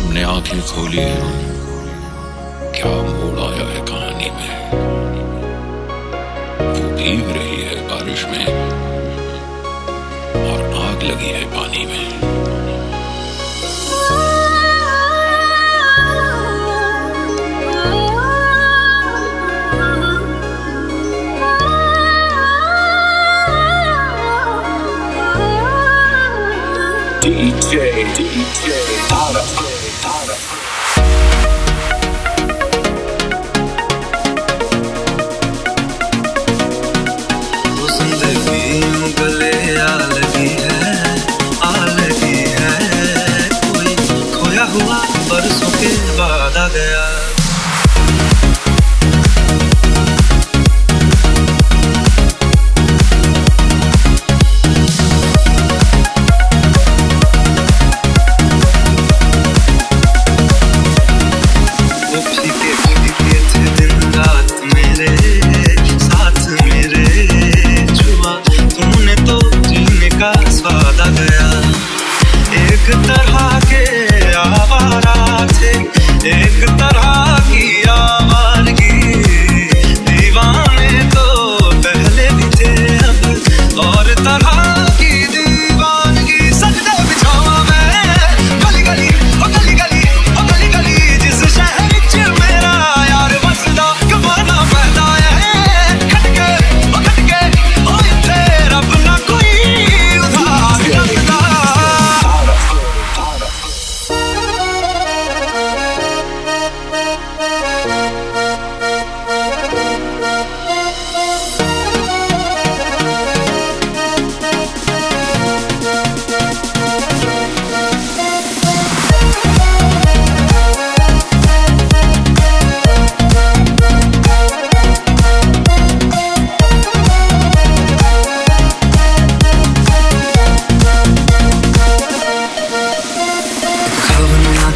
सबने आँखें खोली क्या मोड़ आया है कहानी में वो भीग रही है बारिश में और आग लगी है पानी में DJ, DJ, out of Yeah.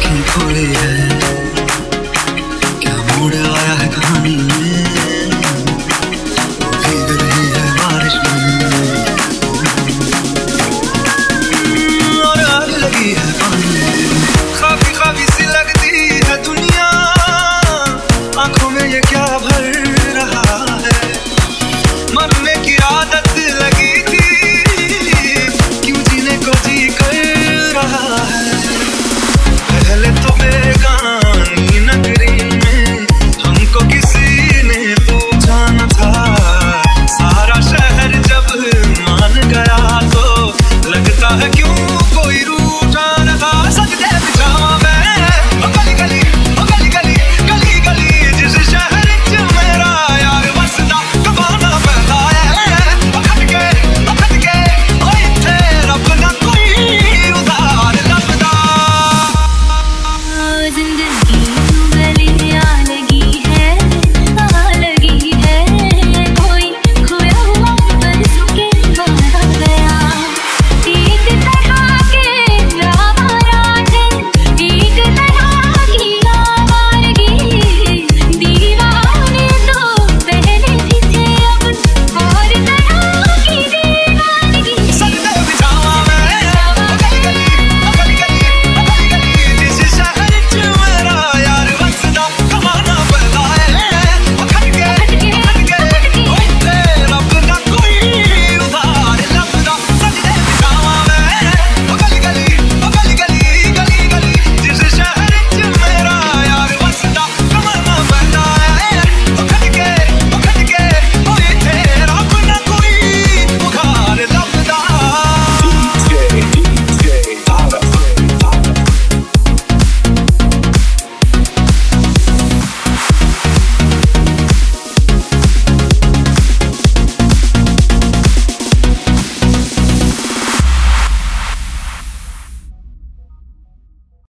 keep waiting é